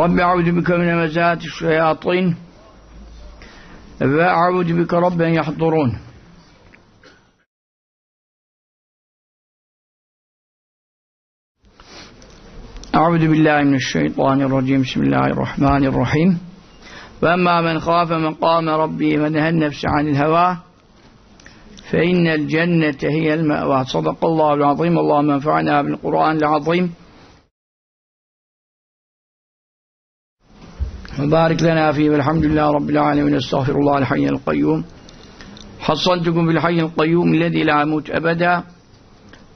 Rabbi a'udhu bike min hemezati şeyatin ve a'udhu bike rabben yahdurun. أعوذ بالله من الشيطان الرجيم. بسم الله الرحمن الرحيم. وأما من خاف مقام ربه ونهى النفس عن الهوى فإن الجنة هي المأوى. صدق الله العظيم. اللهم انفعنا بالقرآن العظيم. وبارك لنا فيه والحمد لله رب العالمين استغفر الله الحي القيوم حصنتكم بالحي القيوم الذي لا يموت أبدا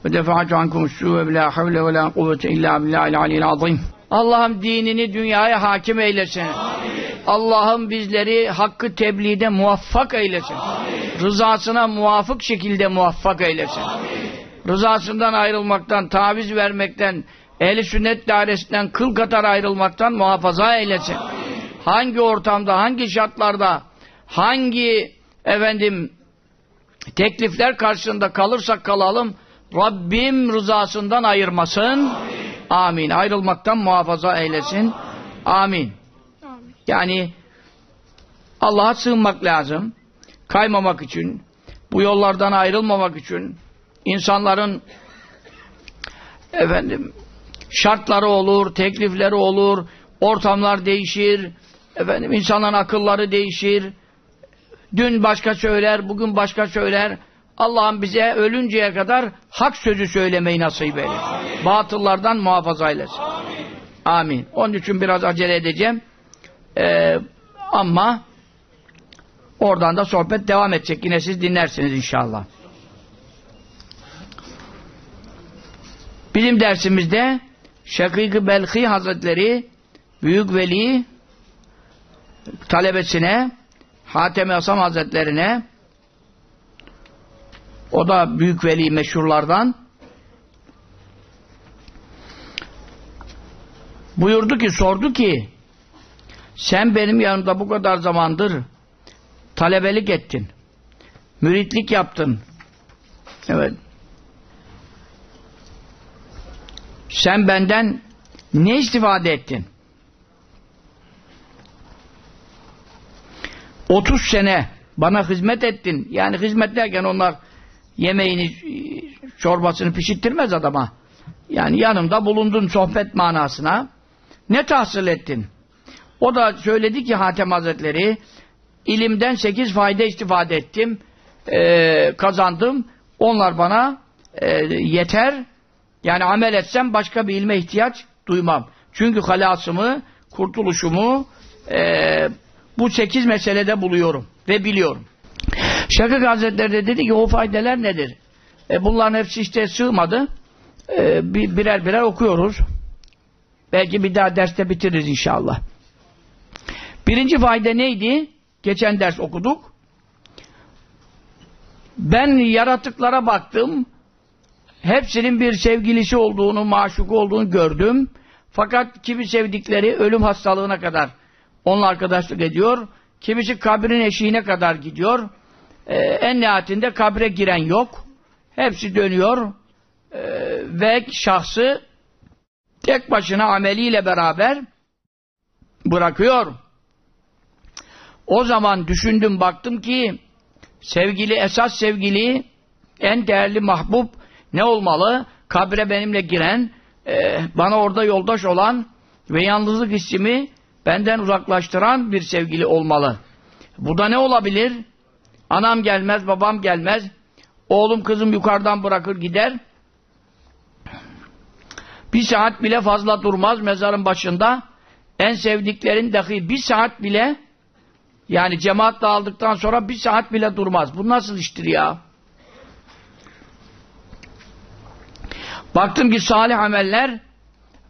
ودفعت عنكم السوء بلا حول ولا قوة إلا بالله العلي العظيم Allah'ım dinini dünyaya hakim eylesin. Allah'ım bizleri hakkı tebliğde muvaffak eylesin. Amin. Rızasına muvafık şekilde muvaffak eylesin. Amin. Rızasından ayrılmaktan, taviz vermekten, ehli sünnet dairesinden kıl katar ayrılmaktan muhafaza eylesin. Amin. Hangi ortamda, hangi şartlarda, hangi efendim teklifler karşısında kalırsak kalalım, Rabbim rızasından ayırmasın. Amin. Amin. Ayrılmaktan muhafaza eylesin. Amin. Yani Allah'a sığınmak lazım. Kaymamak için, bu yollardan ayrılmamak için insanların efendim şartları olur, teklifleri olur, ortamlar değişir, efendim insanların akılları değişir. Dün başka söyler, bugün başka söyler. Allah'ım bize ölünceye kadar hak sözü söylemeyi nasip eyle. Batıllardan muhafaza eylesin. Amin. Amin. Onun için biraz acele edeceğim. Ee, ama oradan da sohbet devam edecek. Yine siz dinlersiniz inşallah. Bizim dersimizde Şakik-i Belhi Hazretleri Büyük Veli talebesine Hatem-i Asam Hazretlerine o da Büyük Veli meşhurlardan buyurdu ki, sordu ki sen benim yanımda bu kadar zamandır talebelik ettin. Müritlik yaptın. Evet. Sen benden ne istifade ettin? 30 sene bana hizmet ettin. Yani hizmet derken onlar yemeğini, çorbasını pişirttirmez adama. Yani yanımda bulundun sohbet manasına. Ne tahsil ettin? O da söyledi ki Hatem Hazretleri ilimden sekiz fayda istifade ettim. E, kazandım. Onlar bana e, yeter. Yani amel etsem başka bir ilme ihtiyaç duymam. Çünkü halasımı, kurtuluşumu e, bu sekiz meselede buluyorum ve biliyorum. Şakir Hazretleri de dedi ki o faydeler nedir? E, bunların hepsi işte sığmadı. E, birer birer okuyoruz. Belki bir daha derste bitiririz inşallah. Birinci fayda neydi? Geçen ders okuduk. Ben yaratıklara baktım. Hepsinin bir sevgilisi olduğunu, maşuku olduğunu gördüm. Fakat kimi sevdikleri ölüm hastalığına kadar onunla arkadaşlık ediyor. Kimisi kabrin eşiğine kadar gidiyor. Ee, en nihayetinde kabre giren yok. Hepsi dönüyor. Ee, ve şahsı tek başına ameliyle beraber bırakıyor. O zaman düşündüm baktım ki sevgili esas sevgili en değerli mahbub ne olmalı? Kabre benimle giren e, bana orada yoldaş olan ve yalnızlık hissimi benden uzaklaştıran bir sevgili olmalı. Bu da ne olabilir? Anam gelmez, babam gelmez. Oğlum kızım yukarıdan bırakır gider. Bir saat bile fazla durmaz mezarın başında. En sevdiklerin dahi bir saat bile yani cemaat dağıldıktan sonra bir saat bile durmaz. Bu nasıl iştir ya? Baktım ki salih ameller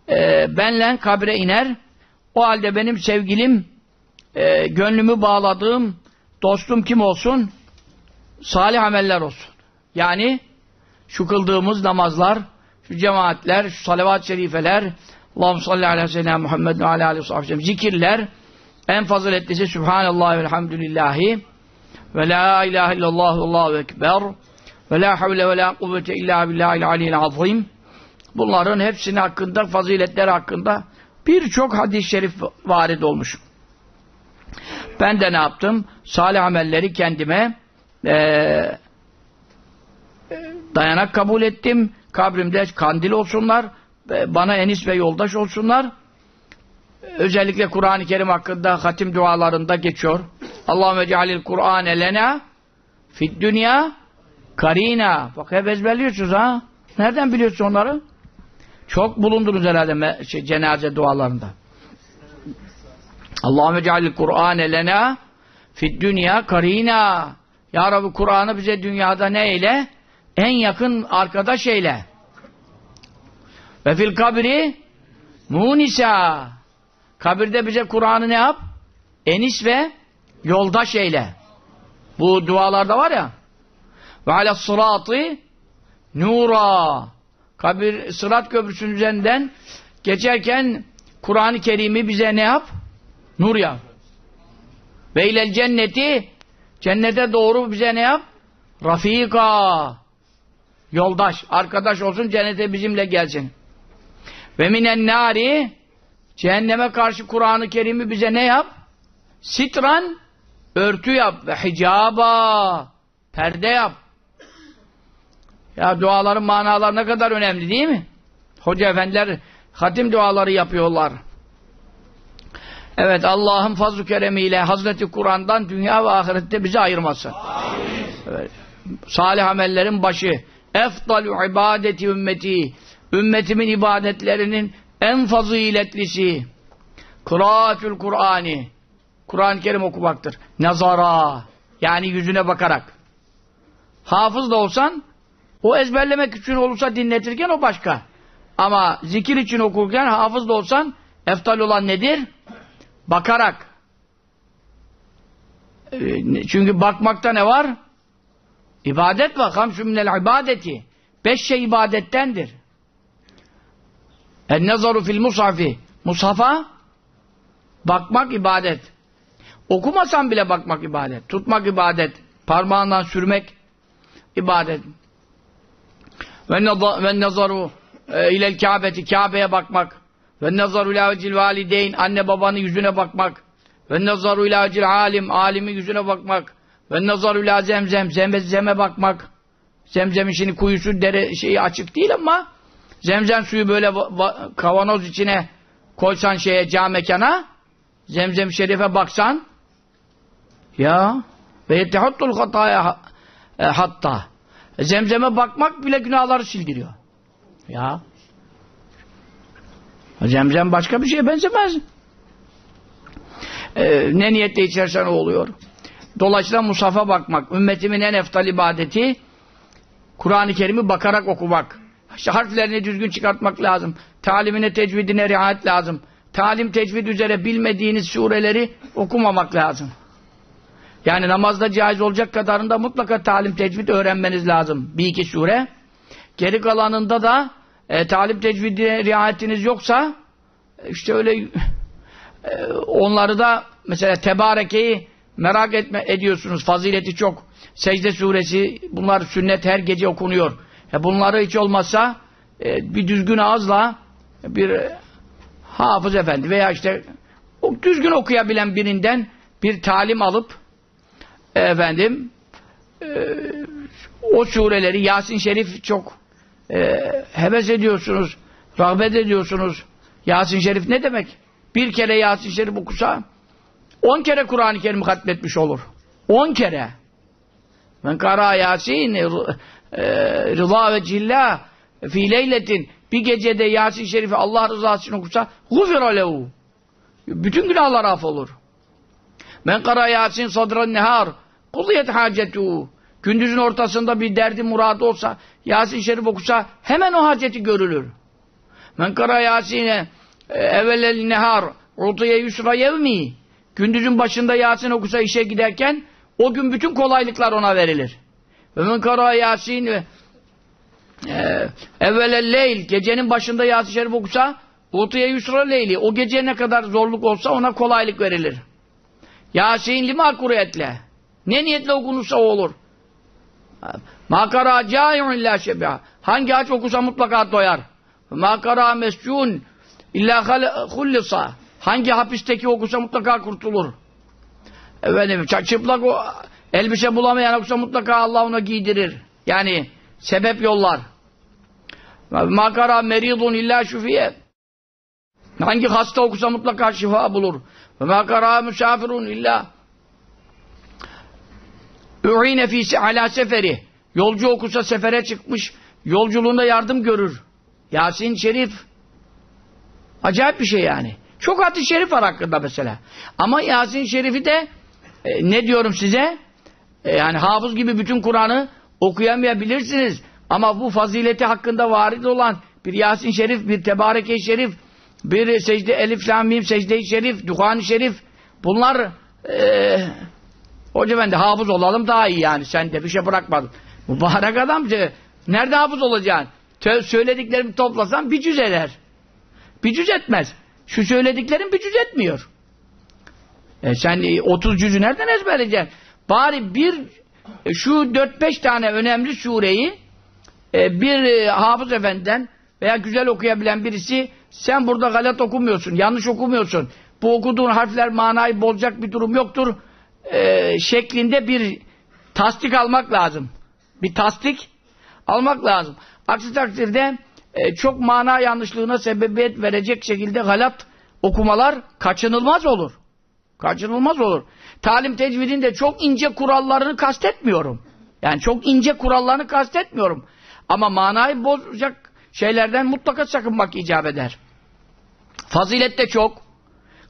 e, benle kabre iner. O halde benim sevgilim e, gönlümü bağladığım dostum kim olsun? Salih ameller olsun. Yani şu kıldığımız namazlar, şu cemaatler, şu salavat-ı şerifeler, Allahümme salli ala seyyidina Muhammed ve ala aleyhi zikirler, en faziletlisi Subhanallah ve elhamdülillahi ve la ilahe illallah Allahu ekber ve la havle ve la kuvvete illa billahil aliyyil azim. Bunların hepsinin hakkında, faziletleri hakkında birçok hadis-i şerif varid olmuş. Ben de ne yaptım? Salih amelleri kendime e, dayanak kabul ettim. Kabrimde kandil olsunlar. Bana enis ve yoldaş olsunlar. Özellikle Kur'an-ı Kerim hakkında hatim dualarında geçiyor. Allahümme cealil Kur'an elena fid dünya karina. Bak hep ezberliyorsunuz ha. Nereden biliyorsun onları? Çok bulundunuz herhalde şey, cenaze dualarında. Allahümme cealil Kur'an elena fid dünya karina. Ya Rabbi Kur'an'ı bize dünyada ne eyle? En yakın arkadaş eyle. Ve fil kabri munisa. Kabirde bize Kur'an'ı ne yap? Enis ve yoldaş eyle. Bu dualarda var ya. Ve ala sıratı nura. Kabir sırat köprüsünün üzerinden geçerken Kur'an-ı Kerim'i bize ne yap? Nur yap. Ve cenneti cennete doğru bize ne yap? Rafika. Yoldaş, arkadaş olsun cennete bizimle gelsin. Ve minen nari cehenneme karşı Kur'an-ı Kerim'i bize ne yap? Sitran örtü yap ve hicaba perde yap. Ya duaların manaları ne kadar önemli değil mi? Hoca efendiler hatim duaları yapıyorlar. Evet Allah'ın fazl-ı keremiyle Hazreti Kur'an'dan dünya ve ahirette bizi ayırması. Evet. Salih amellerin başı. Efdalu ibadeti ümmeti. Ümmetimin ibadetlerinin en faziletlisi. Kıraatül Kur'ani. Kur'an-ı Kerim okumaktır. Nazara. Yani yüzüne bakarak. Hafız da olsan o ezberlemek için olursa dinletirken o başka. Ama zikir için okurken hafız da olsan eftal olan nedir? Bakarak. Ee, çünkü bakmakta ne var? İbadet var. Hamsü minel ibadeti. Beş şey ibadettendir. En nazaru fil mushafi. Mushafa bakmak ibadet. Okumasan bile bakmak ibadet. Tutmak ibadet. Parmağından sürmek ibadet. Ve nazaru e, ilel Kabe'ti. Kabe'ye bakmak. Ve nazaru ila vecil valideyn. Anne babanın yüzüne bakmak. Ve nazaru ila vecil alim. Alimin yüzüne bakmak. Ve nazaru ila zemzem. Zemzeme bakmak. Zemzem işini kuyusu dere şeyi açık değil ama zemzem suyu böyle kavanoz içine koysan şeye cam mekana zemzem şerife baksan ya ve yetehattul hataya e, zemzeme bakmak bile günahları sildiriyor. Ya zemzem başka bir şeye benzemez. Ee, ne niyetle içersen o oluyor. Dolayısıyla Musaf'a bakmak, ümmetimin en eftal ibadeti Kur'an-ı Kerim'i bakarak okumak. İşte harflerini düzgün çıkartmak lazım. Talimine, tecvidine riayet lazım. Talim, tecvid üzere bilmediğiniz sureleri okumamak lazım. Yani namazda caiz olacak kadarında mutlaka talim, tecvid öğrenmeniz lazım. Bir iki sure. Geri kalanında da e, talim, tecvidine riayetiniz yoksa işte öyle e, onları da mesela Tebareke'yi merak etme, ediyorsunuz. Fazileti çok. Secde suresi bunlar sünnet her gece okunuyor. E bunları hiç olmazsa e, bir düzgün ağızla bir hafız efendi veya işte o düzgün okuyabilen birinden bir talim alıp efendim e, o sureleri Yasin Şerif çok e, heves ediyorsunuz, rağbet ediyorsunuz. Yasin Şerif ne demek? Bir kere Yasin Şerif okusa on kere Kur'an-ı Kerim hatmetmiş olur. On kere. Men kara Yasin e, rıza ve cillah fi leyletin bir gecede Yasin Şerif'i Allah rızası için okursa gufira. Bütün günahlar af olur. Men kara Yasin sadran nehar kuliyet hacetu. Gündüzün ortasında bir derdi muradı olsa Yasin Şerif okusa hemen o haceti görülür. Men kara Yasin'e evvelel nehar utuye yusra yevmi. Gündüzün başında Yasin okusa işe giderken o gün bütün kolaylıklar ona verilir. Ve men kara Yasin ve evvelel leyl gecenin başında Yasin Şerif okusa utuye yusra leyli o gece ne kadar zorluk olsa ona kolaylık verilir. Yasin lima kuretle ne niyetle okunursa o olur. Makara cai'un illa şebiha hangi aç okusa mutlaka doyar. Makara mescun illa hullisa. Hangi hapisteki okusa mutlaka kurtulur. Efendim çıplak o elbise bulamayan okusa mutlaka Allah ona giydirir. Yani sebep yollar. Makara meridun illa şufiye. Hangi hasta okusa mutlaka şifa bulur. Makara misafirun illa Ü'ine fîsi ala seferi. Yolcu okusa sefere çıkmış, yolculuğunda yardım görür. Yasin Şerif. Acayip bir şey yani. Çok hadis şerif var hakkında mesela. Ama Yasin Şerif'i de e, ne diyorum size? E, yani hafız gibi bütün Kur'an'ı okuyamayabilirsiniz. Ama bu fazileti hakkında varid olan bir Yasin Şerif, bir Tebareke Şerif, bir secde Elif Lamim, secde-i Şerif, Duhan-ı Şerif bunlar e, hoca ben de hafız olalım daha iyi yani. Sen de bir şey bırakmadın. Mübarek adam nerede hafız olacaksın? Söylediklerimi toplasan bir cüz eder. Bir cüz etmez. Şu söylediklerim bir cüz etmiyor. E sen 30 cüzü nereden ezberleyeceksin? Bari bir e, şu 4-5 tane önemli sureyi e, bir e, hafız efendiden veya güzel okuyabilen birisi sen burada galat okumuyorsun, yanlış okumuyorsun. Bu okuduğun harfler manayı bozacak bir durum yoktur. E, şeklinde bir tasdik almak lazım. Bir tasdik almak lazım. Aksi takdirde e, çok mana yanlışlığına sebebiyet verecek şekilde galat okumalar kaçınılmaz olur. Kaçınılmaz olur. Talim tecvidinde çok ince kurallarını kastetmiyorum. Yani çok ince kurallarını kastetmiyorum. Ama manayı bozacak şeylerden mutlaka sakınmak icap eder. Fazilet de çok.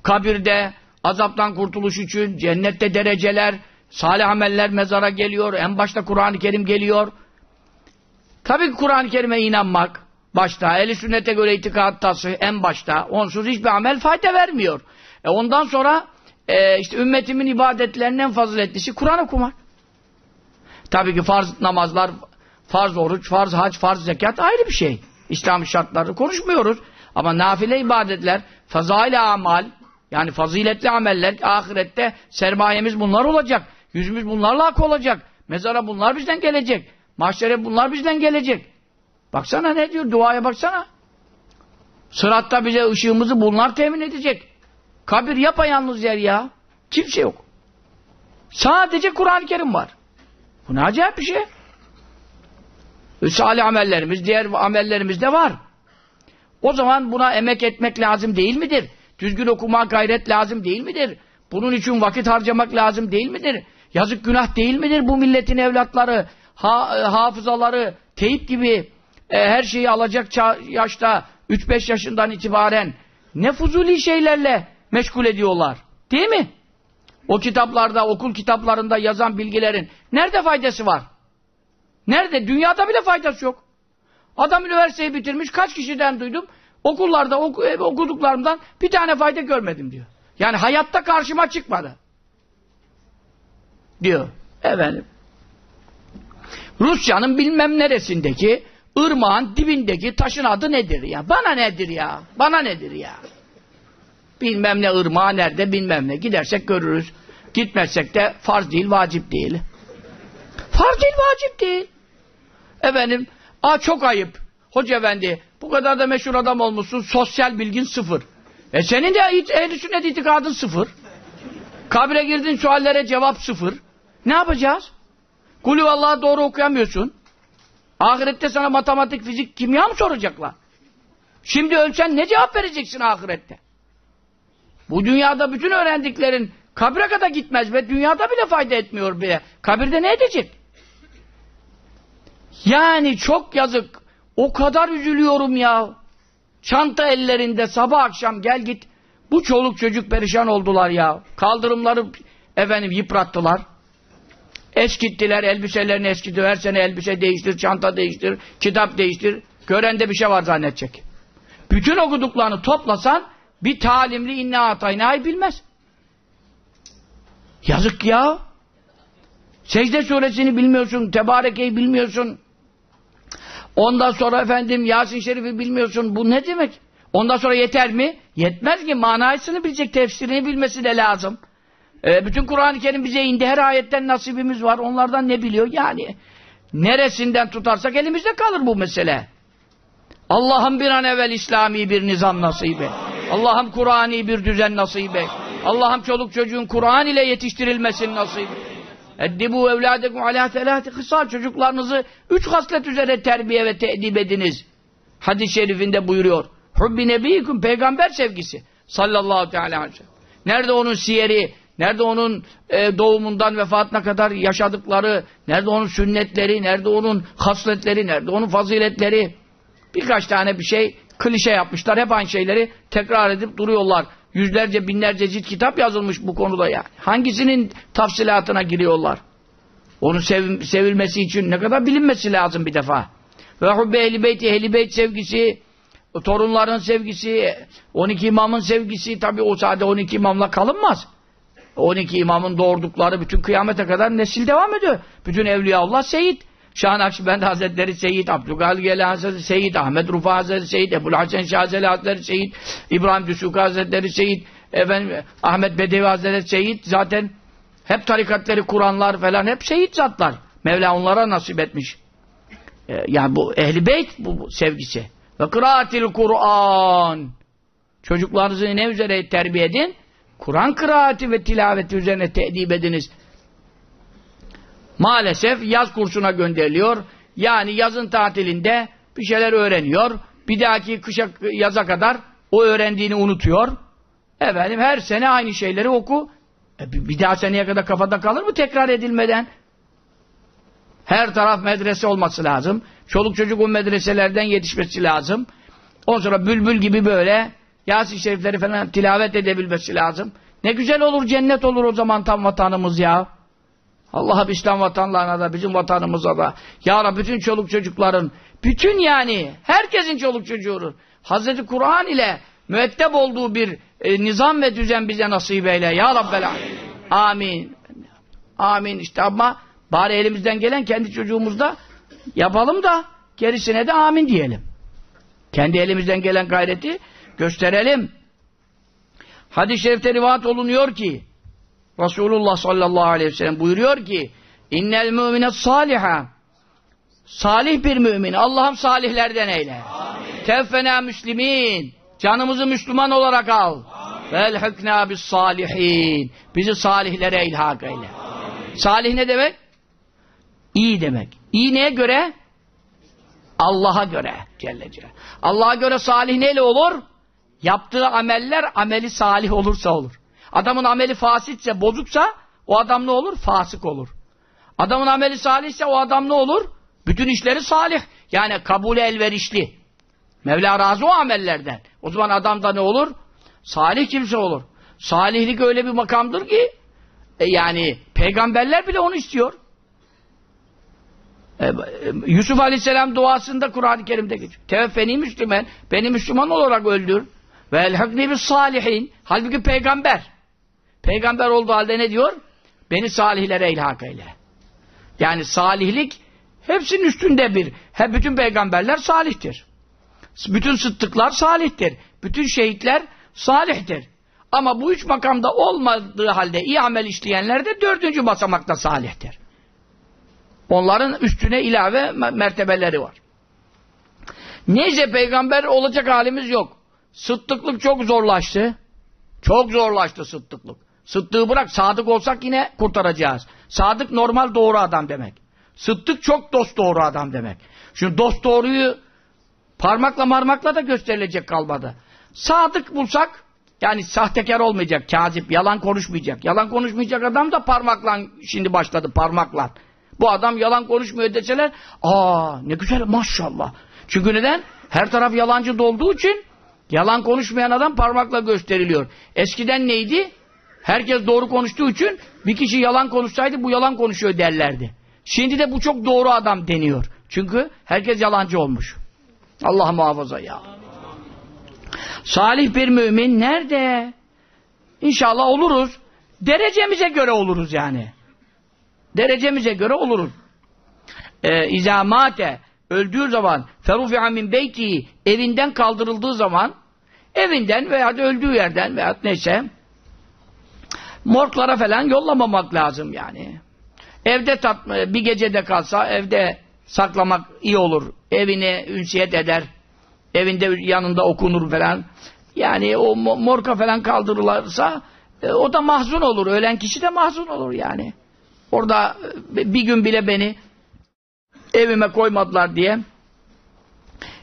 Kabirde azaptan kurtuluş için cennette dereceler, salih ameller mezara geliyor. En başta Kur'an-ı Kerim geliyor. Tabii ki Kur'an-ı Kerim'e inanmak başta, eli sünnete göre itikat tası en başta. Onsuz hiçbir amel fayda vermiyor. E ondan sonra e, işte ümmetimin ibadetlerinin en faziletlisi Kur'an okumak. Tabii ki farz namazlar, farz oruç, farz hac, farz zekat ayrı bir şey. İslam şartları konuşmuyoruz. Ama nafile ibadetler, fazail amal, yani faziletli ameller, ahirette sermayemiz bunlar olacak. Yüzümüz bunlarla ak olacak. Mezara bunlar bizden gelecek. Mahşere bunlar bizden gelecek. Baksana ne diyor? Duaya baksana. Sıratta bize ışığımızı bunlar temin edecek. Kabir yapayalnız yer ya. Kimse yok. Sadece Kur'an-ı Kerim var. Bu ne acayip bir şey. Salih amellerimiz, diğer amellerimiz de var. O zaman buna emek etmek lazım değil midir? Düzgün okuma gayret lazım değil midir? Bunun için vakit harcamak lazım değil midir? Yazık günah değil midir bu milletin evlatları, ha, e, hafızaları, teyip gibi e, her şeyi alacak yaşta 3-5 yaşından itibaren ne fuzuli şeylerle meşgul ediyorlar. Değil mi? O kitaplarda, okul kitaplarında yazan bilgilerin nerede faydası var? Nerede? Dünyada bile faydası yok. Adam üniversiteyi bitirmiş, kaç kişiden duydum? Okullarda oku, okuduklarımdan bir tane fayda görmedim diyor. Yani hayatta karşıma çıkmadı. Diyor. Efendim. Rusya'nın bilmem neresindeki ırmağın dibindeki taşın adı nedir ya? Bana nedir ya? Bana nedir ya? Bilmem ne ırmağı nerede bilmem ne. Gidersek görürüz. Gitmezsek de farz değil, vacip değil. Farz değil, vacip değil. Efendim, aa çok ayıp. Hoca efendi, bu kadar da meşhur adam olmuşsun, sosyal bilgin sıfır. E senin de ehl-i sünnet itikadın sıfır. Kabre girdin suallere cevap sıfır. Ne yapacağız? Kulü Allah'a doğru okuyamıyorsun. Ahirette sana matematik, fizik, kimya mı soracaklar? Şimdi ölsen ne cevap vereceksin ahirette? Bu dünyada bütün öğrendiklerin kabre kadar gitmez ve dünyada bile fayda etmiyor bile. Kabirde ne edecek? Yani çok yazık. O kadar üzülüyorum ya. Çanta ellerinde sabah akşam gel git. Bu çoluk çocuk perişan oldular ya. Kaldırımları efendim yıprattılar. Eskittiler, elbiselerini eskitiyor. Her sene elbise değiştir, çanta değiştir, kitap değiştir. Görende bir şey var zannedecek. Bütün okuduklarını toplasan bir talimli inne ataynayı bilmez. Yazık ya. Secde suresini bilmiyorsun, Tebareke'yi bilmiyorsun. Ondan sonra efendim Yasin Şerif'i bilmiyorsun. Bu ne demek? Ondan sonra yeter mi? Yetmez ki manasını bilecek, tefsirini bilmesi de lazım. Ee, bütün Kur'an-ı Kerim bize indi. Her ayetten nasibimiz var. Onlardan ne biliyor? Yani neresinden tutarsak elimizde kalır bu mesele. Allah'ım bir an evvel İslami bir nizam nasip et. Allah'ım Kur'ani bir düzen nasip et. Allah'ım çoluk çocuğun Kur'an ile yetiştirilmesini nasip et. Eddibu evladekum ala telati kısal. Çocuklarınızı üç haslet üzere terbiye ve teedip ediniz. Hadis-i şerifinde buyuruyor. Hubbi nebiyikum peygamber sevgisi. Sallallahu teala aleyhi ve sellem. Nerede onun siyeri, nerede onun e, doğumundan vefatına kadar yaşadıkları, nerede onun sünnetleri, nerede onun hasletleri, nerede onun faziletleri. Birkaç tane bir şey klişe yapmışlar. Hep aynı şeyleri tekrar edip duruyorlar. Yüzlerce, binlerce cilt kitap yazılmış bu konuda yani. Hangisinin tafsilatına giriyorlar? Onun sev sevilmesi için ne kadar bilinmesi lazım bir defa. Ve hubbe ehli beyt, ehli beyt sevgisi, torunların sevgisi, 12 imamın sevgisi, tabi o sade 12 imamla kalınmaz. 12 imamın doğurdukları bütün kıyamete kadar nesil devam ediyor. Bütün Evliyaullah Seyit. Şah Nakşibend Hazretleri Seyyid, Abdülkadir Geylan Hazretleri Seyyid, Ahmet Rufa Hazretleri Seyyid, Ebu'l Hasan Şahzeli Hazretleri Seyyid, İbrahim Düsuka Hazretleri Seyyid, efendim, Ahmet Bedevi Hazretleri Seyyid, zaten hep tarikatları kuranlar falan hep Seyyid zatlar. Mevla onlara nasip etmiş. Ee, yani bu ehli beyt bu, bu sevgisi. Ve kıraatil Kur'an. Çocuklarınızı ne üzere terbiye edin? Kur'an kıraati ve tilaveti üzerine teedip ediniz maalesef yaz kursuna gönderiliyor. Yani yazın tatilinde bir şeyler öğreniyor. Bir dahaki kışa yaza kadar o öğrendiğini unutuyor. Efendim her sene aynı şeyleri oku. E, bir daha seneye kadar kafada kalır mı tekrar edilmeden? Her taraf medrese olması lazım. Çoluk çocuk o medreselerden yetişmesi lazım. Ondan sonra bülbül gibi böyle Yasin Şerifleri falan tilavet edebilmesi lazım. Ne güzel olur, cennet olur o zaman tam vatanımız ya. Allah'a İslam vatanlarına da, bizim vatanımıza da. Ya Rabbi bütün çoluk çocukların, bütün yani, herkesin çoluk çocuğu Hazreti Kur'an ile müetteb olduğu bir e, nizam ve düzen bize nasip eyle. Ya Rabbel Amin. Amin. Amin işte ama bari elimizden gelen kendi çocuğumuzda yapalım da gerisine de amin diyelim. Kendi elimizden gelen gayreti gösterelim. Hadis-i şerifte rivayet olunuyor ki Resulullah sallallahu aleyhi ve sellem buyuruyor ki innel müminet saliha salih bir mümin Allah'ım salihlerden eyle tevfena müslimin canımızı Müslüman olarak al vel hükna bis salihin bizi salihlere ilhak eyle Amin. salih ne demek? İyi demek. İyi neye göre? Allah'a göre Celle Celle. Allah'a göre salih neyle olur? Yaptığı ameller ameli salih olursa olur. Adamın ameli fasitse, bozuksa o adam ne olur? Fasık olur. Adamın ameli salihse o adam ne olur? Bütün işleri salih. Yani kabul elverişli. Mevla razı o amellerden. O zaman adam da ne olur? Salih kimse olur. Salihlik öyle bir makamdır ki e yani peygamberler bile onu istiyor. E, e, Yusuf Aleyhisselam duasında Kur'an-ı Kerim'de geçiyor. Tevfeni Müslüman, beni Müslüman olarak öldür. Ve elhakni bis salihin. Halbuki peygamber. Peygamber olduğu halde ne diyor? Beni salihlere ilhak eyle. Yani salihlik hepsinin üstünde bir. Hep bütün peygamberler salihtir. Bütün sıddıklar salihtir. Bütün şehitler salihtir. Ama bu üç makamda olmadığı halde iyi amel işleyenler de dördüncü basamakta salihtir. Onların üstüne ilave mertebeleri var. Neyse peygamber olacak halimiz yok. Sıddıklık çok zorlaştı. Çok zorlaştı sıddıklık. Sıddığı bırak, sadık olsak yine kurtaracağız. Sadık normal doğru adam demek. Sıddık çok dost doğru adam demek. Şimdi dost doğruyu parmakla marmakla da gösterilecek kalmadı. Sadık bulsak, yani sahtekar olmayacak, kazip, yalan konuşmayacak. Yalan konuşmayacak adam da parmakla şimdi başladı, parmakla. Bu adam yalan konuşmuyor deseler, aa ne güzel maşallah. Çünkü neden? Her taraf yalancı dolduğu için yalan konuşmayan adam parmakla gösteriliyor. Eskiden neydi? Herkes doğru konuştuğu için bir kişi yalan konuşsaydı bu yalan konuşuyor derlerdi. Şimdi de bu çok doğru adam deniyor. Çünkü herkes yalancı olmuş. Allah muhafaza ya. Salih bir mümin nerede? İnşallah oluruz. Derecemize göre oluruz yani. Derecemize göre oluruz. Ee, İzamate öldüğü zaman ferufi'a min beyti evinden kaldırıldığı zaman evinden veya öldüğü yerden veya neyse morglara falan yollamamak lazım yani. Evde tat, bir gecede kalsa evde saklamak iyi olur. Evine ünsiyet eder. evinde yanında okunur falan. Yani o morka falan kaldırılırsa e, o da mahzun olur. Ölen kişi de mahzun olur yani. Orada e, bir gün bile beni evime koymadılar diye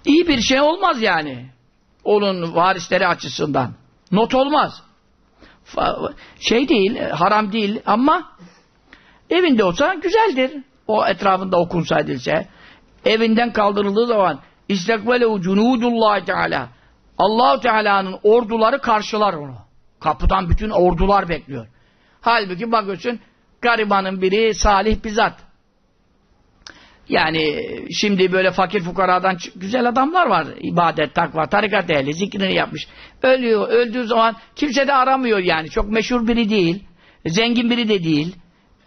iyi bir şey olmaz yani. Onun varisleri açısından. Not olmaz. Şey değil, haram değil ama evinde olsa güzeldir. O etrafında okunsa edilse. Evinden kaldırıldığı zaman istekvelehu cunudullahi teala Allahu Teala'nın orduları karşılar onu. Kapıdan bütün ordular bekliyor. Halbuki bakıyorsun garibanın biri salih bir zat. Yani şimdi böyle fakir fukaradan güzel adamlar var. İbadet, takva, tarikat ehli, zikrini yapmış. Ölüyor, öldüğü zaman kimse de aramıyor yani. Çok meşhur biri değil. Zengin biri de değil.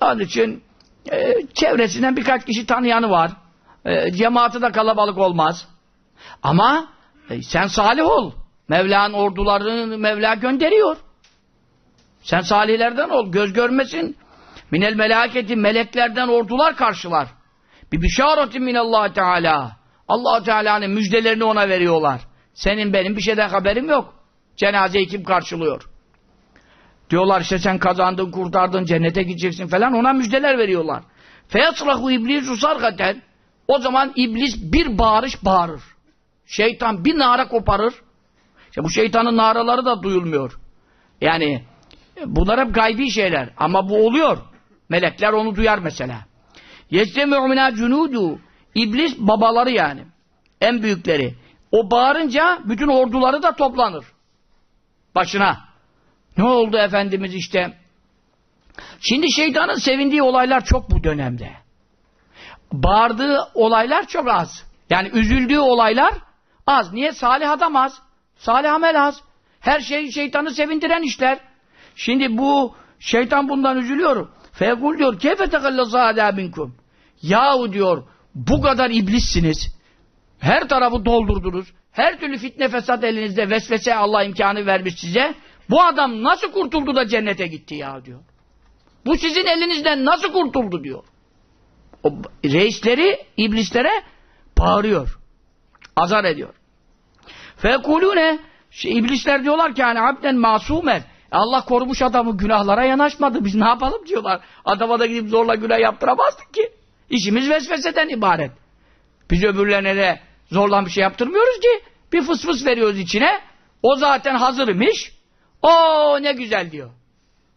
Onun için e, çevresinden birkaç kişi tanıyanı var. E, cemaati de kalabalık olmaz. Ama e, sen salih ol. Mevla'nın ordularını Mevla gönderiyor. Sen salihlerden ol. Göz görmesin. Minel melaketi meleklerden ordular karşılar. Bir bişaretin minallah Teala. Allah Teala'nın müjdelerini ona veriyorlar. Senin benim bir şeyden haberim yok. Cenazeyi kim karşılıyor? Diyorlar işte sen kazandın, kurtardın, cennete gideceksin falan ona müjdeler veriyorlar. Feyatrahu iblisu sargaten o zaman iblis bir bağırış bağırır. Şeytan bir nara koparır. İşte bu şeytanın naraları da duyulmuyor. Yani bunlar hep gaybi şeyler. Ama bu oluyor. Melekler onu duyar mesela. Yectemi'u minâ cunudu. İblis babaları yani. En büyükleri. O bağırınca bütün orduları da toplanır. Başına. Ne oldu Efendimiz işte? Şimdi şeytanın sevindiği olaylar çok bu dönemde. Bağırdığı olaylar çok az. Yani üzüldüğü olaylar az. Niye? Salih adam az. Salih amel az. Her şey şeytanı sevindiren işler. Şimdi bu şeytan bundan üzülüyor. Fekul diyor. Keyfe tekallazâ minkum. Yahu diyor bu kadar iblissiniz. Her tarafı doldurdunuz. Her türlü fitne fesat elinizde vesvese Allah imkanı vermiş size. Bu adam nasıl kurtuldu da cennete gitti ya diyor. Bu sizin elinizden nasıl kurtuldu diyor. O reisleri iblislere bağırıyor. Azar ediyor. Fekulune iblisler diyorlar ki hani abden masumer Allah korumuş adamı günahlara yanaşmadı. Biz ne yapalım diyorlar. Adama da gidip zorla günah yaptıramazdık ki. İşimiz vesveseden ibaret. Biz öbürlerine de zorla bir şey yaptırmıyoruz ki. Bir fıs fıs veriyoruz içine. O zaten hazırmış. O ne güzel diyor.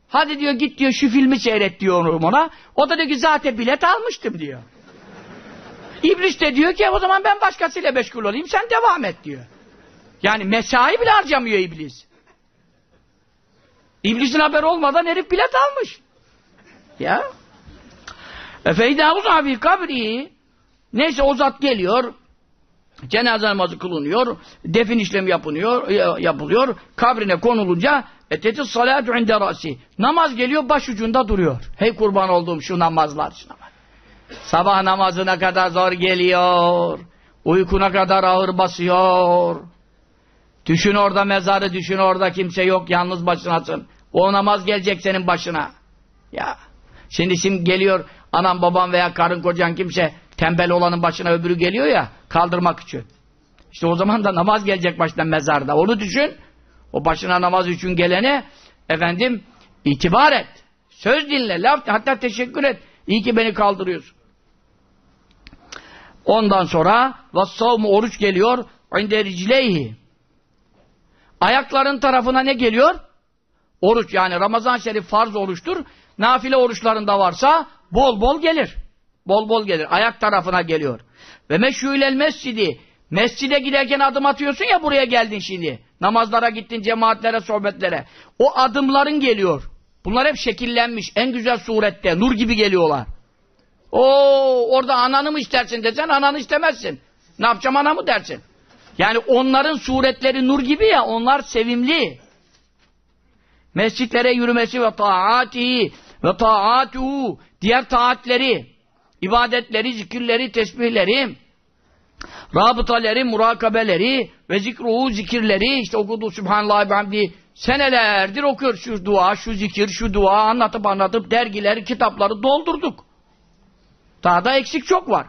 Hadi diyor git diyor şu filmi seyret diyor ona. O da diyor ki zaten bilet almıştım diyor. İblis de diyor ki o zaman ben başkasıyla meşgul olayım sen devam et diyor. Yani mesai bile harcamıyor iblis. İblisin haberi olmadan herif bilet almış. Ya. Efeyda uzafi kabri. Neyse o zat geliyor. Cenaze namazı kılınıyor. Defin işlemi yapılıyor, yapılıyor. Kabrine konulunca eteti salatu inde rasi. Namaz geliyor baş ucunda duruyor. Hey kurban olduğum şu namazlar şuna bak. sabah namazına kadar zor geliyor. Uykuna kadar ağır basıyor. Düşün orada mezarı düşün orada kimse yok yalnız başınasın o namaz gelecek senin başına. Ya şimdi şimdi geliyor anam babam veya karın kocan kimse tembel olanın başına öbürü geliyor ya kaldırmak için. İşte o zaman da namaz gelecek baştan mezarda. Onu düşün. O başına namaz için gelene efendim itibar et. Söz dinle, laf hatta teşekkür et. İyi ki beni kaldırıyorsun. Ondan sonra vassavmu oruç geliyor. İnde ricleyhi. Ayakların tarafına ne geliyor? Oruç yani Ramazan şerif farz oruçtur. Nafile oruçlarında varsa bol bol gelir. Bol bol gelir. Ayak tarafına geliyor. Ve meşhûlel mescidi. Mescide giderken adım atıyorsun ya buraya geldin şimdi. Namazlara gittin, cemaatlere, sohbetlere. O adımların geliyor. Bunlar hep şekillenmiş. En güzel surette. Nur gibi geliyorlar. O orada ananı mı istersin desen ananı istemezsin. Ne yapacağım anamı dersin. Yani onların suretleri nur gibi ya onlar sevimli. Mescitlere yürümesi ve taati ve taatuhu diğer taatleri, ibadetleri, zikirleri, tesbihleri, rabıtaları, murakabeleri ve zikruhu zikirleri, işte okudu Sübhanallah ve Hamdi senelerdir okuyor şu dua, şu zikir, şu dua anlatıp anlatıp dergileri, kitapları doldurduk. Daha da eksik çok var.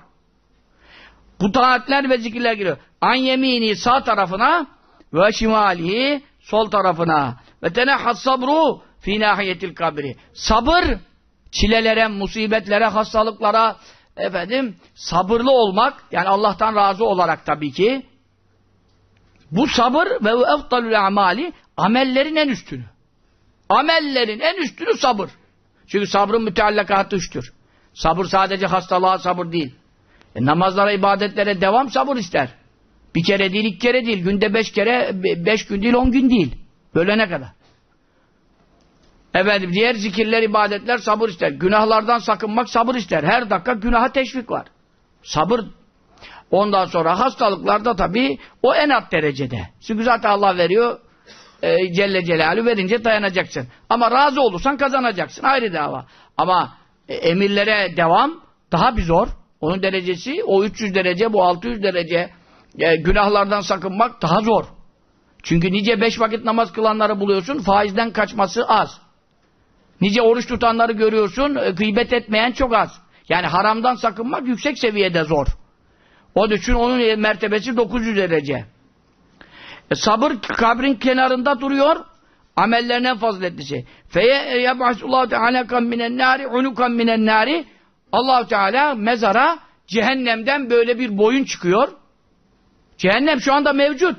Bu taatler ve zikirler giriyor. An yemini sağ tarafına ve şimalihi sol tarafına. Ve tenehhas sabru fi nahiyetil kabri. Sabır çilelere, musibetlere, hastalıklara efendim sabırlı olmak yani Allah'tan razı olarak tabii ki bu sabır ve efdalül amali amellerin en üstünü. Amellerin en üstünü sabır. Çünkü sabrın müteallakatı üçtür. Sabır sadece hastalığa sabır değil. E, namazlara, ibadetlere devam sabır ister. Bir kere değil, iki kere değil. Günde beş kere, beş gün değil, on gün değil. Bölene kadar. Efendim, diğer zikirler, ibadetler sabır ister. Günahlardan sakınmak sabır ister. Her dakika günaha teşvik var. Sabır. Ondan sonra hastalıklarda tabii o en alt derecede. Çünkü zaten Allah veriyor, e, Celle Celaluhu verince dayanacaksın. Ama razı olursan kazanacaksın. Ayrı dava. Ama e, emirlere devam daha bir zor. Onun derecesi o 300 derece, bu 600 derece. E, günahlardan sakınmak daha zor. Çünkü nice beş vakit namaz kılanları buluyorsun, faizden kaçması az. Nice oruç tutanları görüyorsun, e, gıybet etmeyen çok az. Yani haramdan sakınmak yüksek seviyede zor. O için onun mertebesi 900 derece. E, sabır kabrin kenarında duruyor. Amellerin en faziletlisi. Feye yeb'asullahu teala kam minen nari unukan minen nari Allahu Teala mezara cehennemden böyle bir boyun çıkıyor. Cehennem şu anda mevcut.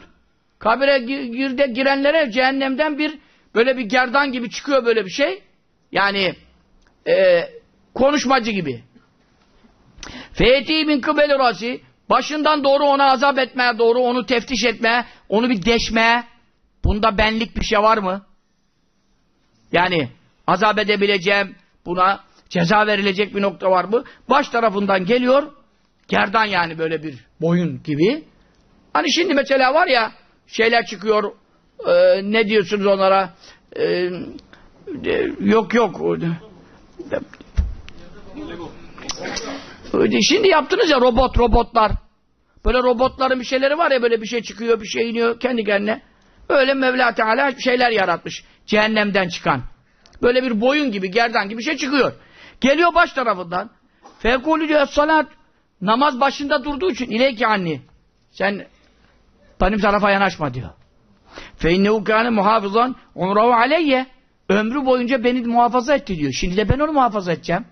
Kabire girde girenlere cehennemden bir böyle bir gerdan gibi çıkıyor böyle bir şey. Yani e, konuşmacı gibi. Feyeti min kıbeli rasi başından doğru ona azap etmeye doğru onu teftiş etmeye onu bir deşmeye bunda benlik bir şey var mı? Yani azap edebileceğim buna ceza verilecek bir nokta var mı? Baş tarafından geliyor gerdan yani böyle bir boyun gibi. Hani şimdi mesela var ya şeyler çıkıyor e, ne diyorsunuz onlara e, e, Yok yok. Şimdi yaptınız ya robot robotlar. Böyle robotların bir şeyleri var ya böyle bir şey çıkıyor bir şey iniyor kendi kendine. Öyle Mevla Teala şeyler yaratmış. Cehennemden çıkan. Böyle bir boyun gibi gerdan gibi bir şey çıkıyor. Geliyor baş tarafından. Fekulü diyor salat. Namaz başında durduğu için ileyki anni. Sen benim tarafa yanaşma diyor. Fe innehu kâne muhafızan umrahu aleyye ömrü boyunca beni muhafaza etti diyor. Şimdi de ben onu muhafaza edeceğim.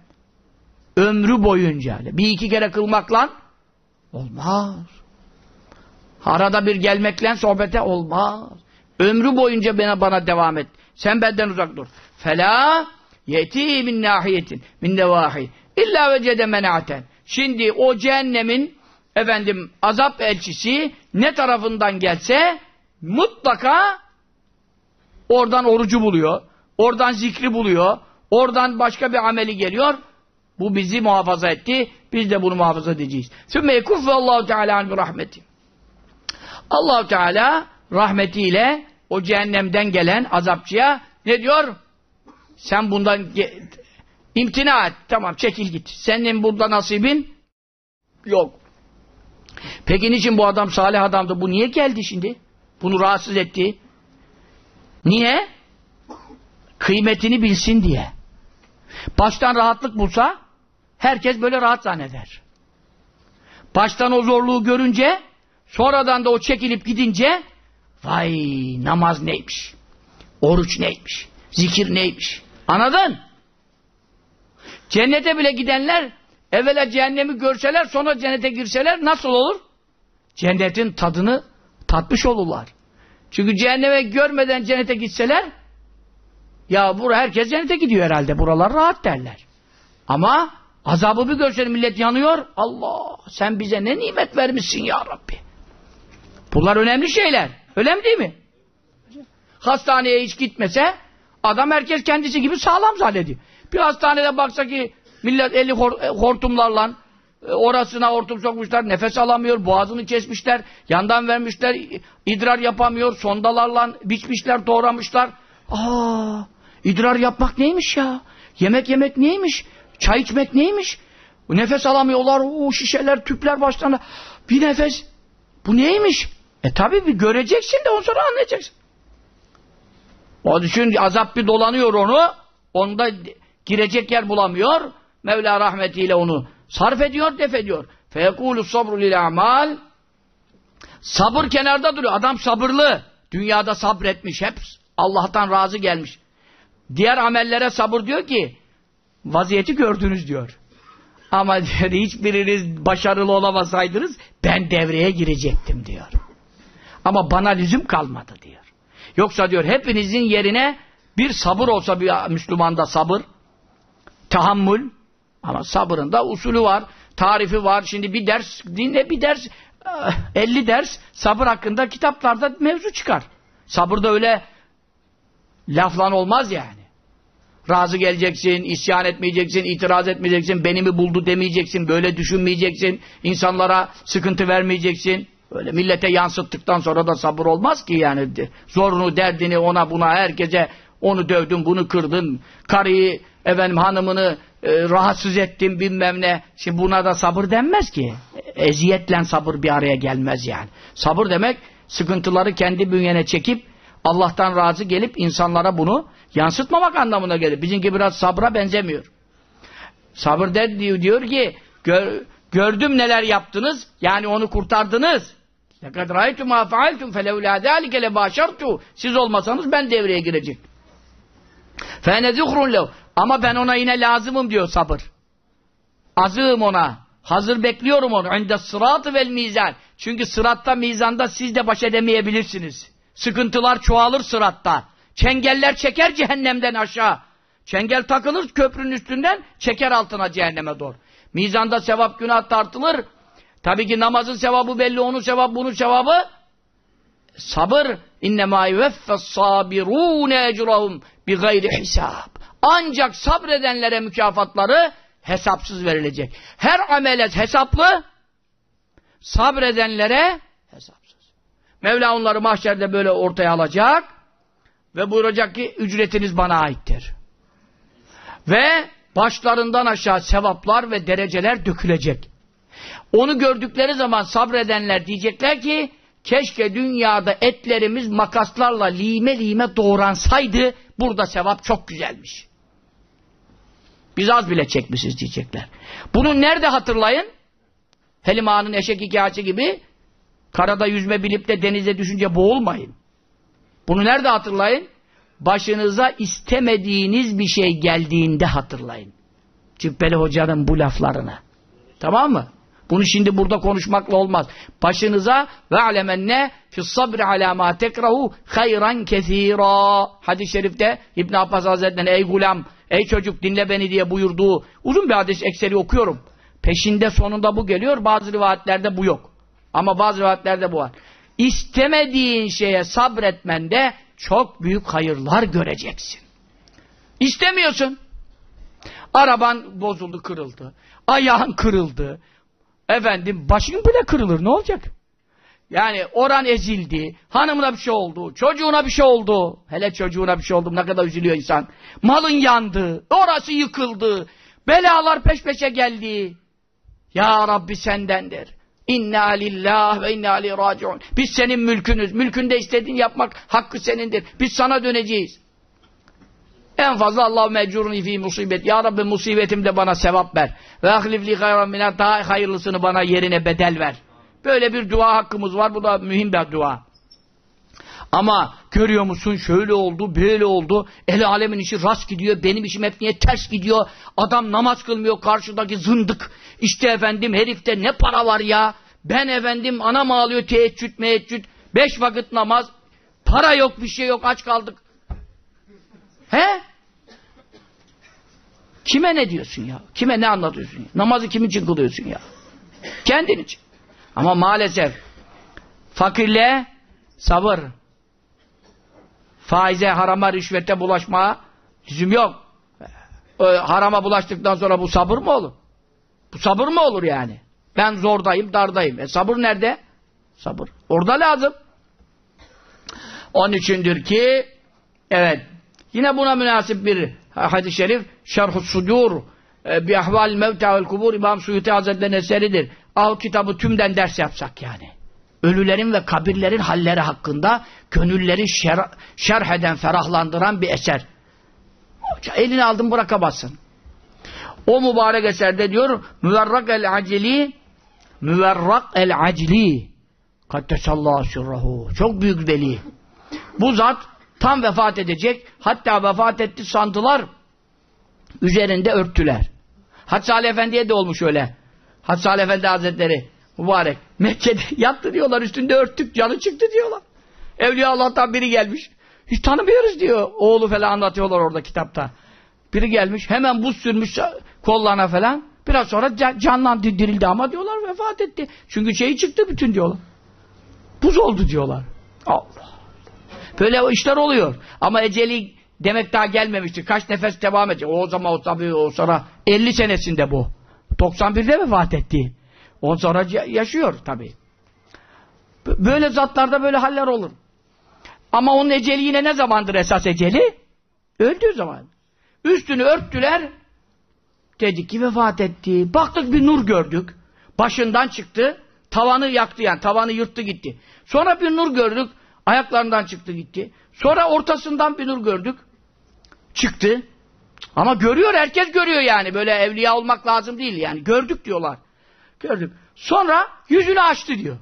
Ömrü boyunca. Bir iki kere kılmakla olmaz. Arada bir gelmekle sohbete olmaz. Ömrü boyunca bana, bana devam et. Sen benden uzak dur. Fela yeti min nahiyetin min nevahi illa vecede menaten. Şimdi o cehennemin efendim azap elçisi ne tarafından gelse mutlaka oradan orucu buluyor, oradan zikri buluyor, oradan başka bir ameli geliyor. Bu bizi muhafaza etti. Biz de bunu muhafaza edeceğiz. Sümme yekuffe Allahu Teala an rahmeti. Allahu Teala rahmetiyle o cehennemden gelen azapçıya ne diyor? Sen bundan imtina et. Tamam çekil git. Senin burada nasibin yok. Peki niçin bu adam salih adamdı? Bu niye geldi şimdi? Bunu rahatsız etti. Niye? Kıymetini bilsin diye. Baştan rahatlık bulsa herkes böyle rahat zanneder. Baştan o zorluğu görünce sonradan da o çekilip gidince vay namaz neymiş? Oruç neymiş? Zikir neymiş? Anladın? Cennete bile gidenler evvela cehennemi görseler sonra cennete girseler nasıl olur? Cennetin tadını tatmış olurlar. Çünkü cehenneme görmeden cennete gitseler ya bura herkes cennete gidiyor herhalde. Buralar rahat derler. Ama azabı bir görseler millet yanıyor. Allah sen bize ne nimet vermişsin ya Rabbi. Bunlar önemli şeyler. Önemli değil mi? Hastaneye hiç gitmese adam herkes kendisi gibi sağlam zannediyor. Bir hastanede baksa ki millet eli hortumlarla e, orasına hortum sokmuşlar, nefes alamıyor, boğazını kesmişler, yandan vermişler, idrar yapamıyor, sondalarla biçmişler, doğramışlar. Aa, idrar yapmak neymiş ya? Yemek yemek neymiş? Çay içmek neymiş? Nefes alamıyorlar, o şişeler, tüpler başlarına. Bir nefes. Bu neymiş? E tabi bir göreceksin de ondan sonra anlayacaksın. O düşün azap bir dolanıyor onu. Onda girecek yer bulamıyor. Mevla rahmetiyle onu sarf ediyor, def ediyor. Feyekulu sabru lil amal Sabır kenarda duruyor. Adam sabırlı. Dünyada sabretmiş. Hep Allah'tan razı gelmiş. Diğer amellere sabır diyor ki vaziyeti gördünüz diyor. Ama diyor, hiçbiriniz başarılı olamasaydınız ben devreye girecektim diyor. Ama bana lüzum kalmadı diyor. Yoksa diyor hepinizin yerine bir sabır olsa bir Müslümanda sabır, tahammül ama sabırın da usulü var, tarifi var. Şimdi bir ders dinle bir ders 50 ders sabır hakkında kitaplarda mevzu çıkar. Sabır da öyle laflan olmaz yani. Razı geleceksin, isyan etmeyeceksin, itiraz etmeyeceksin, beni mi buldu demeyeceksin, böyle düşünmeyeceksin, insanlara sıkıntı vermeyeceksin. Öyle millete yansıttıktan sonra da sabır olmaz ki yani. Zorunu, derdini ona buna herkese onu dövdün, bunu kırdın, karıyı, efendim hanımını e, rahatsız ettin bilmem ne. Şimdi buna da sabır denmez ki. Eziyetle sabır bir araya gelmez yani. Sabır demek sıkıntıları kendi bünyene çekip Allah'tan razı gelip insanlara bunu yansıtmamak anlamına gelir. Bizimki biraz sabra benzemiyor. Sabır de diyor, diyor ki gör, gördüm neler yaptınız yani onu kurtardınız. لَقَدْ رَيْتُ مَا فَعَلْتُمْ فَلَوْلَا ذَٰلِكَ لَبَاشَرْتُ Siz olmasanız ben devreye girecek. فَاَنَ ذُخْرٌ لَوْ Ama ben ona yine lazımım diyor sabır. Azığım ona. Hazır bekliyorum onu. عِنْدَ sıratı vel mizan. Çünkü sıratta mizanda siz de baş edemeyebilirsiniz. Sıkıntılar çoğalır sıratta. Çengeller çeker cehennemden aşağı. Çengel takılır köprünün üstünden çeker altına cehenneme doğru. Mizanda sevap günah tartılır. Tabii ki namazın sevabı belli, onun sevabı, bunun sevabı. Sabır. İnnemâ yuveffes sabirûne ecrahum bi gayri hisab. Ancak sabredenlere mükafatları hesapsız verilecek. Her amele hesaplı, sabredenlere. Mevla onları mahşerde böyle ortaya alacak ve buyuracak ki ücretiniz bana aittir. Ve başlarından aşağı sevaplar ve dereceler dökülecek. Onu gördükleri zaman sabredenler diyecekler ki keşke dünyada etlerimiz makaslarla lime lime doğransaydı burada sevap çok güzelmiş. Biz az bile çekmişiz diyecekler. Bunu nerede hatırlayın? Helim Ağa'nın eşek hikayesi gibi karada yüzme bilip de denize düşünce boğulmayın. Bunu nerede hatırlayın? Başınıza istemediğiniz bir şey geldiğinde hatırlayın. Cübbeli Hoca'nın bu laflarını. Tamam mı? Bunu şimdi burada konuşmakla olmaz. Başınıza ve alemenne fis sabri ala ma tekrahu hayran kesira. Hadis-i şerifte İbn Abbas Hazretleri'nin ey gulam, ey çocuk dinle beni diye buyurduğu uzun bir hadis ekseri okuyorum. Peşinde sonunda bu geliyor. Bazı rivayetlerde bu yok. Ama bazı rivayetlerde bu var. İstemediğin şeye sabretmende çok büyük hayırlar göreceksin. İstemiyorsun. Araban bozuldu, kırıldı. Ayağın kırıldı. Efendim başın bile kırılır. Ne olacak? Yani oran ezildi. Hanımına bir şey oldu. Çocuğuna bir şey oldu. Hele çocuğuna bir şey oldu. Ne kadar üzülüyor insan. Malın yandı. Orası yıkıldı. Belalar peş peşe geldi. Ya Rabbi sendendir. İnna lillah ve inna aleyhi raciun. Biz senin mülkünüz. Mülkünde istediğin yapmak hakkı senindir. Biz sana döneceğiz. En fazla Allah mecurun fi musibet. Ya Rabbi musibetimde bana sevap ver. Ve ahlifli hayran minel daha hayırlısını bana yerine bedel ver. Böyle bir dua hakkımız var. Bu da mühim bir dua. Ama görüyor musun şöyle oldu, böyle oldu. El alemin işi rast gidiyor. Benim işim hep niye ters gidiyor. Adam namaz kılmıyor karşıdaki zındık. İşte efendim herifte ne para var ya. Ben efendim anam ağlıyor teheccüd meheccüd. Beş vakit namaz. Para yok bir şey yok aç kaldık. He? Kime ne diyorsun ya? Kime ne anlatıyorsun ya? Namazı kimin için kılıyorsun ya? Kendin için. Ama maalesef fakirle sabır. Faize, harama, rüşvete bulaşmaya lüzum yok. Ee, harama bulaştıktan sonra bu sabır mı olur? Bu sabır mı olur yani? Ben zordayım, dardayım. E sabır nerede? Sabır. Orada lazım. Onun içindir ki evet yine buna münasip bir hadis-i şerif Şerh-ı Sudur e, bi ahval mevta vel kubur İmam Suyuti Hazretleri'nin eseridir. Al kitabı tümden ders yapsak yani. Ölülerin ve kabirlerin halleri hakkında gönülleri şer şerh eden, ferahlandıran bir eser. Elini aldın bırakamazsın. O mübarek eserde diyor müverrak el aceli Müverrak el acli. Kaddesallahu sirrahu. Çok büyük veli. Bu zat tam vefat edecek. Hatta vefat etti sandılar. Üzerinde örttüler. Hac Salih Efendi'ye de olmuş öyle. Hac Salih Efendi Hazretleri mübarek. Mekke'de yattı diyorlar üstünde örttük canı çıktı diyorlar. Evliya Allah'tan biri gelmiş. Hiç tanımıyoruz diyor. Oğlu falan anlatıyorlar orada kitapta. Biri gelmiş hemen buz sürmüş kollarına falan. Biraz sonra canlandı dirildi ama diyorlar vefat etti. Çünkü şeyi çıktı bütün diyorlar. Buz oldu diyorlar. Allah. Böyle işler oluyor. Ama eceli demek daha gelmemişti. Kaç nefes devam edecek. O zaman o tabii o sonra 50 senesinde bu. 91'de vefat etti. On sonra yaşıyor tabii. Böyle zatlarda böyle haller olur. Ama onun eceli yine ne zamandır esas eceli? Öldüğü zaman. Üstünü örttüler. Dedik ki vefat etti. Baktık bir nur gördük. Başından çıktı. Tavanı yaktı yani. Tavanı yırttı gitti. Sonra bir nur gördük. Ayaklarından çıktı gitti. Sonra ortasından bir nur gördük. Çıktı. Ama görüyor herkes görüyor yani. Böyle evliya olmak lazım değil yani. Gördük diyorlar. Gördük. Sonra yüzünü açtı diyor.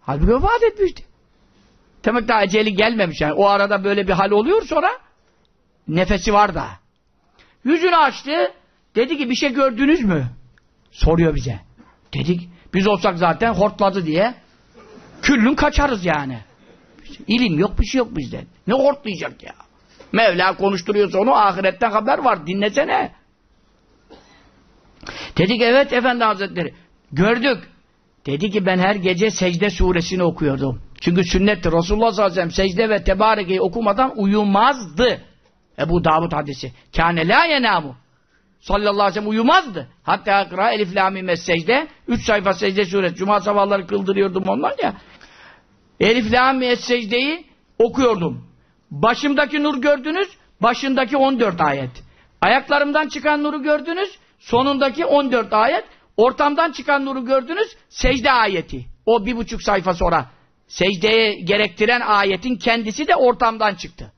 Halbuki vefat etmişti. Demek daha eceli gelmemiş yani. O arada böyle bir hal oluyor sonra nefesi var da. Yüzünü açtı. Dedi ki bir şey gördünüz mü? Soruyor bize. Dedik biz olsak zaten hortladı diye küllün kaçarız yani. İlim yok bir şey yok bizde. Ne hortlayacak ya? Mevla konuşturuyorsa onu ahiretten haber var. Dinlesene. Dedik evet efendi hazretleri. Gördük. Dedi ki ben her gece secde suresini okuyordum. Çünkü sünnettir. Resulullah sallallahu aleyhi ve sellem secde ve tebarekeyi okumadan uyumazdı. Ebu Davud hadisi. Kâne la yenamu. Sallallahu aleyhi ve sellem uyumazdı. Hatta akra elif lamime secde. Üç sayfa secde suresi. Cuma sabahları kıldırıyordum ondan ya. Elif lamime secdeyi okuyordum. Başımdaki nur gördünüz. Başındaki 14 ayet. Ayaklarımdan çıkan nuru gördünüz. Sonundaki 14 ayet. Ortamdan çıkan nuru gördünüz. Secde ayeti. O bir buçuk sayfa sonra. Secdeye gerektiren ayetin kendisi de ortamdan çıktı.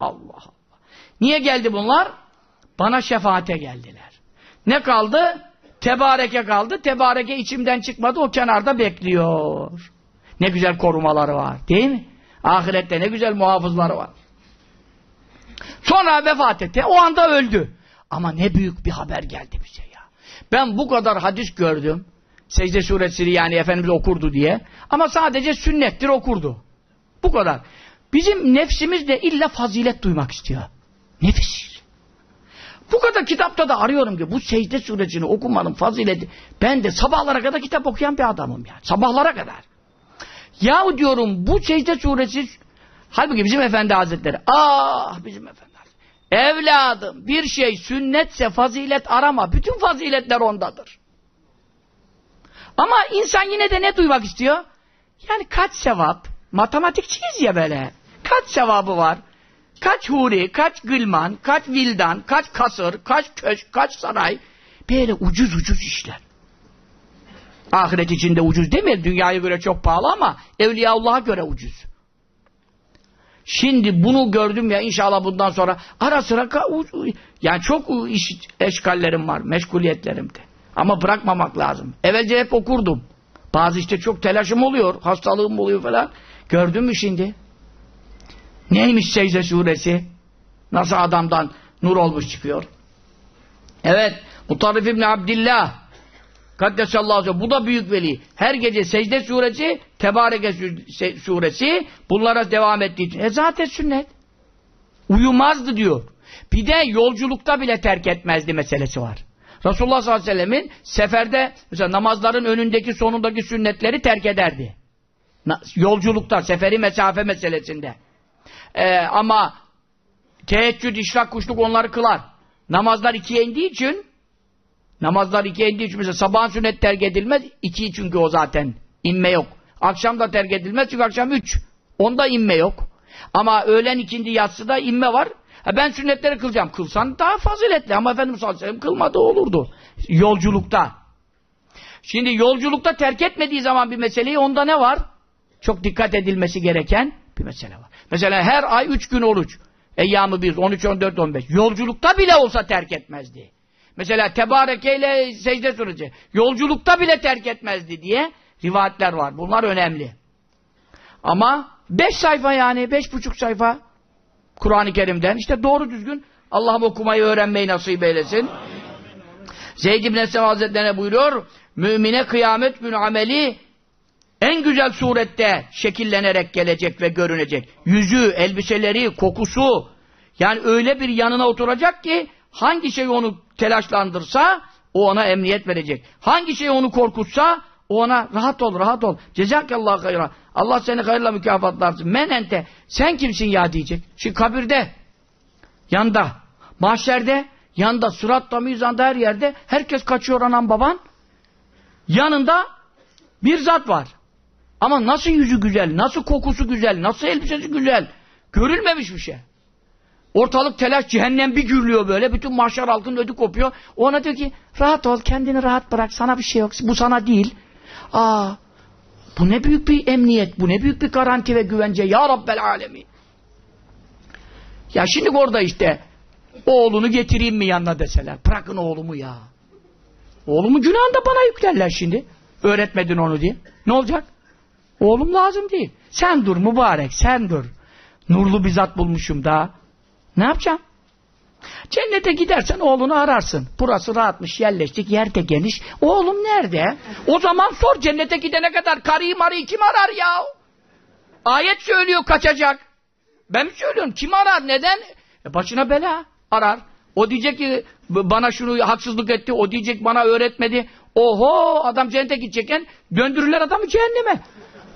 Allah Allah. Niye geldi bunlar? Bana şefaate geldiler. Ne kaldı? Tebareke kaldı. Tebareke içimden çıkmadı. O kenarda bekliyor. Ne güzel korumaları var. Değil mi? Ahirette ne güzel muhafızları var. Sonra vefat etti. O anda öldü. Ama ne büyük bir haber geldi bize ya. Ben bu kadar hadis gördüm. Secde suresini yani Efendimiz okurdu diye. Ama sadece sünnettir okurdu. Bu kadar. Bizim nefsimiz de illa fazilet duymak istiyor. Nefis. Bu kadar kitapta da arıyorum ki bu secde suresini okumanın fazileti. Ben de sabahlara kadar kitap okuyan bir adamım yani. Sabahlara kadar. Yahu diyorum bu secde suresi halbuki bizim efendi hazretleri ah bizim efendi evladım bir şey sünnetse fazilet arama. Bütün faziletler ondadır. Ama insan yine de ne duymak istiyor? Yani kaç sevap? Matematikçiyiz ya böyle. Kaç sevabı var? Kaç huri, kaç gılman, kaç vildan, kaç kasır, kaç köşk, kaç saray. Böyle ucuz ucuz işler. Ahiret içinde ucuz değil mi? Dünyaya göre çok pahalı ama Evliyaullah'a göre ucuz. Şimdi bunu gördüm ya inşallah bundan sonra ara sıra yani çok iş eşkallerim var, meşguliyetlerim de. Ama bırakmamak lazım. Evvelce hep okurdum. Bazı işte çok telaşım oluyor, hastalığım oluyor falan. Gördün mü şimdi? Neymiş secde suresi? Nasıl adamdan nur olmuş çıkıyor? Evet, Mutarrif İbni Abdillah Kaddesallahu aleyhi Bu da büyük veli. Her gece secde suresi, tebareke suresi bunlara devam ettiği için. E zaten sünnet. Uyumazdı diyor. Bir de yolculukta bile terk etmezdi meselesi var. Resulullah sallallahu aleyhi ve sellemin seferde mesela namazların önündeki sonundaki sünnetleri terk ederdi. Yolculukta, seferi mesafe meselesinde. Ee, ama teheccüd, işrak, kuşluk onları kılar. Namazlar ikiye indiği için namazlar ikiye indiği için mesela sabahın sünnet terk edilmez. iki çünkü o zaten. inme yok. Akşam da terk edilmez çünkü akşam üç. Onda inme yok. Ama öğlen ikindi yatsıda inme var. Ha ben sünnetleri kılacağım. Kılsan daha faziletli ama Efendimiz sallallahu aleyhi ve sellem kılmadı olurdu. Yolculukta. Şimdi yolculukta terk etmediği zaman bir meseleyi onda ne var? Çok dikkat edilmesi gereken bir mesele var. Mesela her ay üç gün oruç. Eyyamı bir, 13, 14, 15. Yolculukta bile olsa terk etmezdi. Mesela tebarekeyle secde suresi. Yolculukta bile terk etmezdi diye rivayetler var. Bunlar önemli. Ama beş sayfa yani, beş buçuk sayfa Kur'an-ı Kerim'den işte doğru düzgün Allah'ım okumayı öğrenmeyi nasip eylesin. Zeyd ibn Eslem Hazretlerine buyuruyor, mümine kıyamet günü ameli en güzel surette şekillenerek gelecek ve görünecek. Yüzü, elbiseleri, kokusu, yani öyle bir yanına oturacak ki hangi şey onu telaşlandırsa o ona emniyet verecek. Hangi şey onu korkutsa o ona rahat ol, rahat ol. Cezakallahu hayra. Allah seni hayırla mükafatlarsın. Men ente. Sen kimsin ya diyecek. Şimdi kabirde, yanda, mahşerde, yanda, sıratta, mizanda her yerde herkes kaçıyor anam baban. Yanında bir zat var. Ama nasıl yüzü güzel, nasıl kokusu güzel, nasıl elbisesi güzel. Görülmemiş bir şey. Ortalık telaş, cehennem bir gürlüyor böyle. Bütün mahşer altın ödü kopuyor. Ona diyor ki rahat ol, kendini rahat bırak. Sana bir şey yok. Bu sana değil. Aa, bu ne büyük bir emniyet, bu ne büyük bir garanti ve güvence. Ya Rabbel Alemin. Ya şimdi orada işte oğlunu getireyim mi yanına deseler. Bırakın oğlumu ya. Oğlumun günahını bana yüklerler şimdi. Öğretmedin onu diye. Ne olacak? Oğlum lazım değil. Sen dur mübarek, sen dur. Nurlu bir zat bulmuşum daha. Ne yapacağım? Cennete gidersen oğlunu ararsın. Burası rahatmış, yerleştik, yer de geniş. Oğlum nerede? O zaman sor cennete gidene kadar karıyı marıyı kim arar ya? Ayet söylüyor kaçacak. Ben mi söylüyorum? Kim arar? Neden? E başına bela arar. O diyecek ki bana şunu haksızlık etti, o diyecek bana öğretmedi. Oho adam cennete gidecekken döndürürler adamı cehenneme.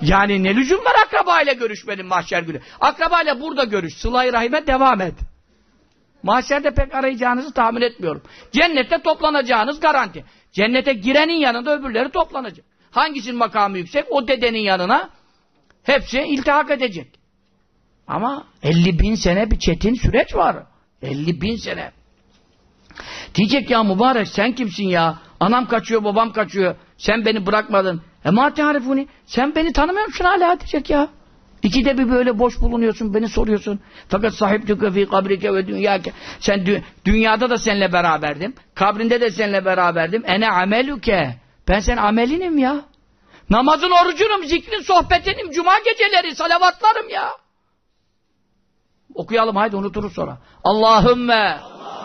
Yani ne lüzum var akrabayla görüşmenin mahşer günü. Akrabayla burada görüş. Sıla-i Rahim'e devam et. Mahşerde pek arayacağınızı tahmin etmiyorum. Cennette toplanacağınız garanti. Cennete girenin yanında öbürleri toplanacak. Hangisinin makamı yüksek? O dedenin yanına hepsi iltihak edecek. Ama 50 bin sene bir çetin süreç var. 50 bin sene. Diyecek ya mübarek sen kimsin ya? Anam kaçıyor, babam kaçıyor. Sen beni bırakmadın. E ma tarifuni. Sen beni tanımıyor musun hala diyecek ya. İkide bir böyle boş bulunuyorsun, beni soruyorsun. Fakat sahiptüke fî kabrike ve dünyâke. Sen dü dünyada da seninle beraberdim. Kabrinde de seninle beraberdim. Ene ameluke. Ben sen amelinim ya. Namazın, orucunum, zikrin, sohbetinim, cuma geceleri, salavatlarım ya. Okuyalım haydi unuturuz sonra. Allahümme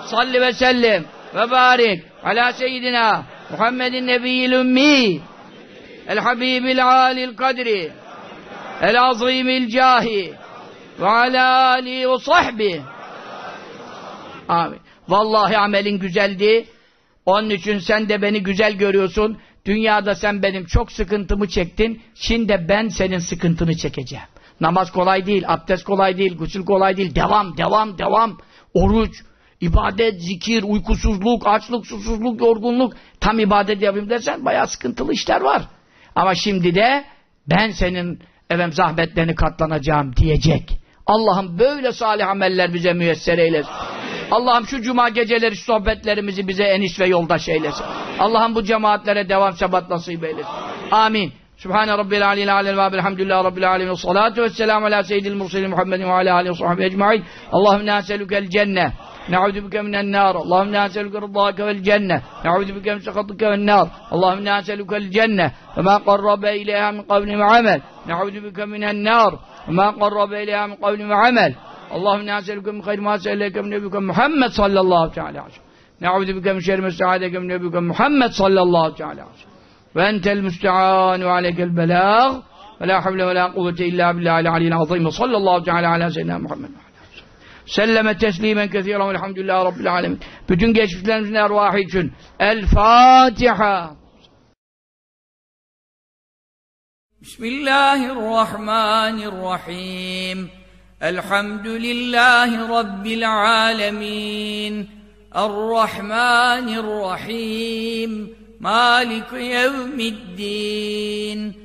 salli ve sellim ve barik ala seyyidina Muhammedin nebiyyil ümmi el azimil cahi ve ala ali ve sahbi. Amin. Vallahi amelin güzeldi. Onun için sen de beni güzel görüyorsun. Dünyada sen benim çok sıkıntımı çektin. Şimdi ben senin sıkıntını çekeceğim. Namaz kolay değil abdest kolay değil gusül kolay değil. Devam devam devam. Oruç ibadet, zikir, uykusuzluk, açlık, susuzluk, yorgunluk. Tam ibadet yapayım dersen bayağı sıkıntılı işler var. Ama şimdi de ben senin efendim zahmetlerini katlanacağım diyecek. Allah'ım böyle salih ameller bize müyesser eylesin. Allah'ım şu cuma geceleri sohbetlerimizi bize eniş ve yoldaş eylesin. Allah'ım bu cemaatlere devam sebat nasip eylesin. Amin. Sübhane Rabbil Aleyhi Aleyhi ve Elhamdülillah Rabbil Alemin salatu ve selamu ala seyyidil murselin Muhammedin ve ala aleyhi ve sahbihi ecma'in Allahümme neselükel cennet نعوذ بك من النار. اللهم نسألك رضاك والجنة. نعوذ بك من سخطك والنار. اللهم نسألك الجنة. وما قرب إليها من قول وعمل. نعوذ بك من النار. وما قرب إليها من قول وعمل. اللهم نسألك من خير ما سألك من نبيك محمد صلى الله تعالى عليه وسلم. نعوذ بك من شر ما استعاذك من نبيك محمد صلى الله تعالى عليه وسلم. وأنت المستعان وعليك البلاغ. ولا حول ولا قوة إلا بالله العلي العظيم. وصلى الله تعالى على سيدنا محمد. Selleme teslimen kethiren velhamdülillahi rabbil alemin. Bütün geçmişlerimizin ervahı için El Fatiha. Bismillahirrahmanirrahim. Elhamdülillahi rabbil alemin. Errahmanirrahim. Malik yevmiddin.